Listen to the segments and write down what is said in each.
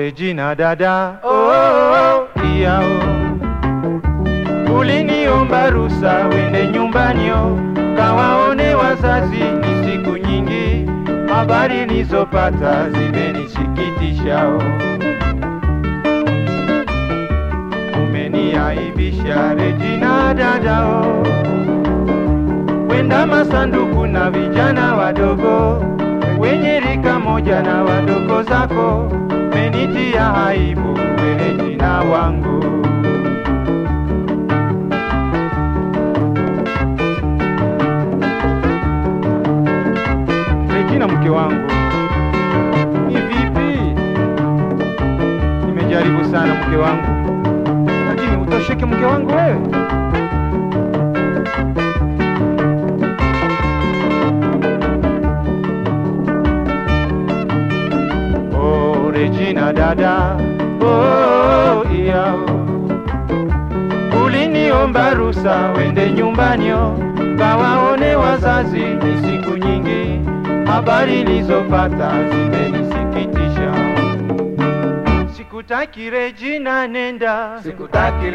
Regina dada, oh, oh, iya oh. Uliniomba rusa wende nyumbani oh, kawaone wazazi, ni siku nyingi, habari nizopata zimenisikitisha oh. Umeniaibisha Regina dada oh. Wenda masanduku na vijana wadogo wenye rika moja na wadogo zako, menitia aibu wewe jina wangu. Regina mke wangu, ni vipi? Nimejaribu sana mke wangu, lakini utosheke mke wangu wewe. Regina dada, oh, iya. Uliniomba rusa wende nyumbanio oh, kawaone wazazi, ni siku nyingi, habari lizopata zimenisikitisha. Sikutaki Regina, nenda, Sikutaki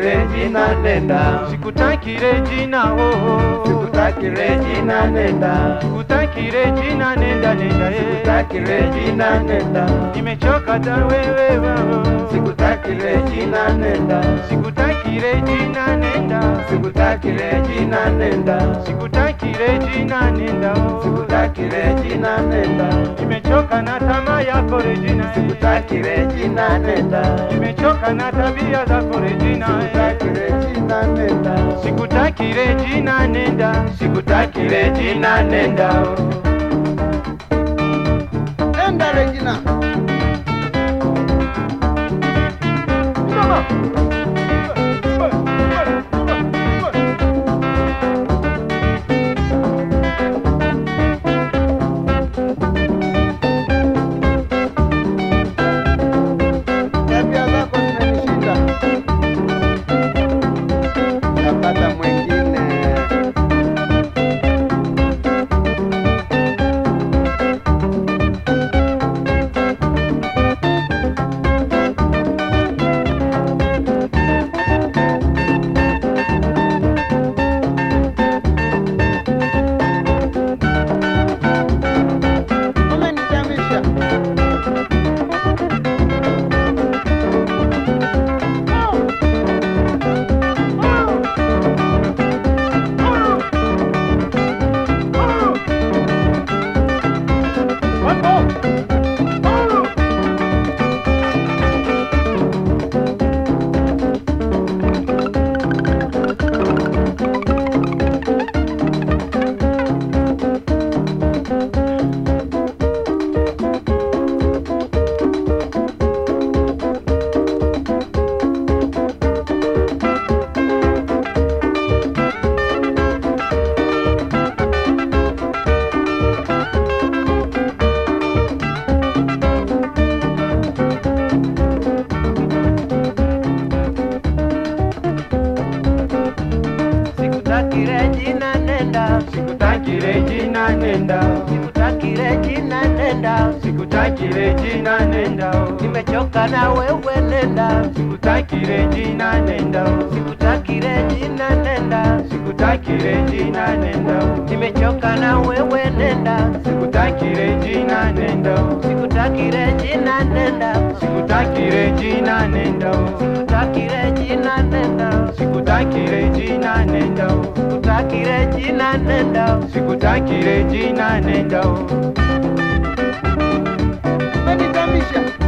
nenda, sikutaki Regina, oh, oh. Sikutaki Regina nenda, utakire Regina, nenda, nenda, eh. jina Regina nenda, Nimechoka ta wewe wao. sikutaki Regina nenda, Sikutaki Regina, nenda. sikutaki Regina nenda, Sikutaki Regina, nenda. sikutakire sikutaki Regina nenda, Nimechoka na tamaa yako Regina, sikutakire sikutaki Regina nenda, Nimechoka na tabia zako Regina, sikutakire jina nenda, Sikutaki Regina, nenda. Sikutaki Regina nenda, nenda Regina. Sikutaki jina nenda, sikutakire jina nenda. sikutakire jina nenda, sikutakire jina nenda. oh. nimechoka na wewe nenda, sikutakire jina nenda. sikutakire jina nenda, sikutakire jina nenda. oh. nimechoka na wewe nenda, sikutakire jina nenda. sikutakire jina nenda, sikutakire jina nenda. sikutakire jina Regina sikutangire jina nenda sikutangire jina nenda Sikutangire jina nenda.